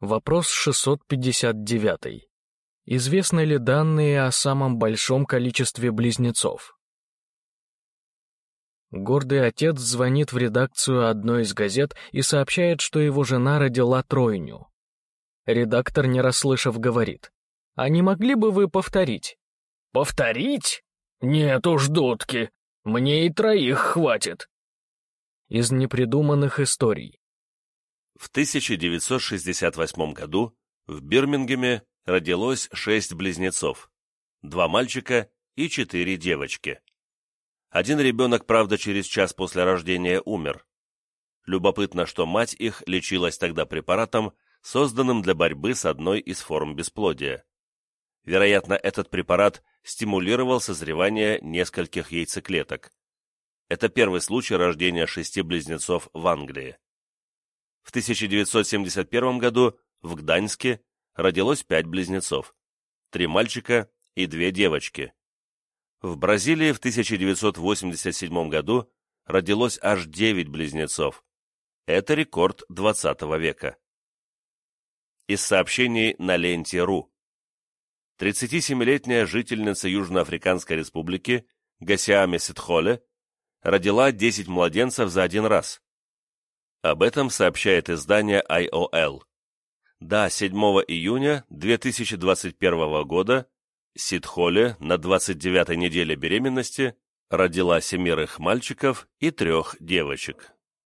Вопрос 659. Известны ли данные о самом большом количестве близнецов? Гордый отец звонит в редакцию одной из газет и сообщает, что его жена родила тройню. Редактор, не расслышав, говорит. «А не могли бы вы повторить?» «Повторить? Нет уж, дудки, мне и троих хватит». Из непридуманных историй. В 1968 году в Бирмингеме родилось шесть близнецов, два мальчика и четыре девочки. Один ребенок, правда, через час после рождения умер. Любопытно, что мать их лечилась тогда препаратом, созданным для борьбы с одной из форм бесплодия. Вероятно, этот препарат стимулировал созревание нескольких яйцеклеток. Это первый случай рождения шести близнецов в Англии. В 1971 году в Гданьске родилось пять близнецов, три мальчика и две девочки. В Бразилии в 1987 году родилось аж девять близнецов. Это рекорд 20 века. Из сообщений на ленте РУ. 37-летняя жительница Южноафриканской республики Гасиаме Ситхоле родила 10 младенцев за один раз. Об этом сообщает издание IOL. Да, 7 июня 2021 года Сидхоле на 29-й неделе беременности родила семерых мальчиков и трех девочек.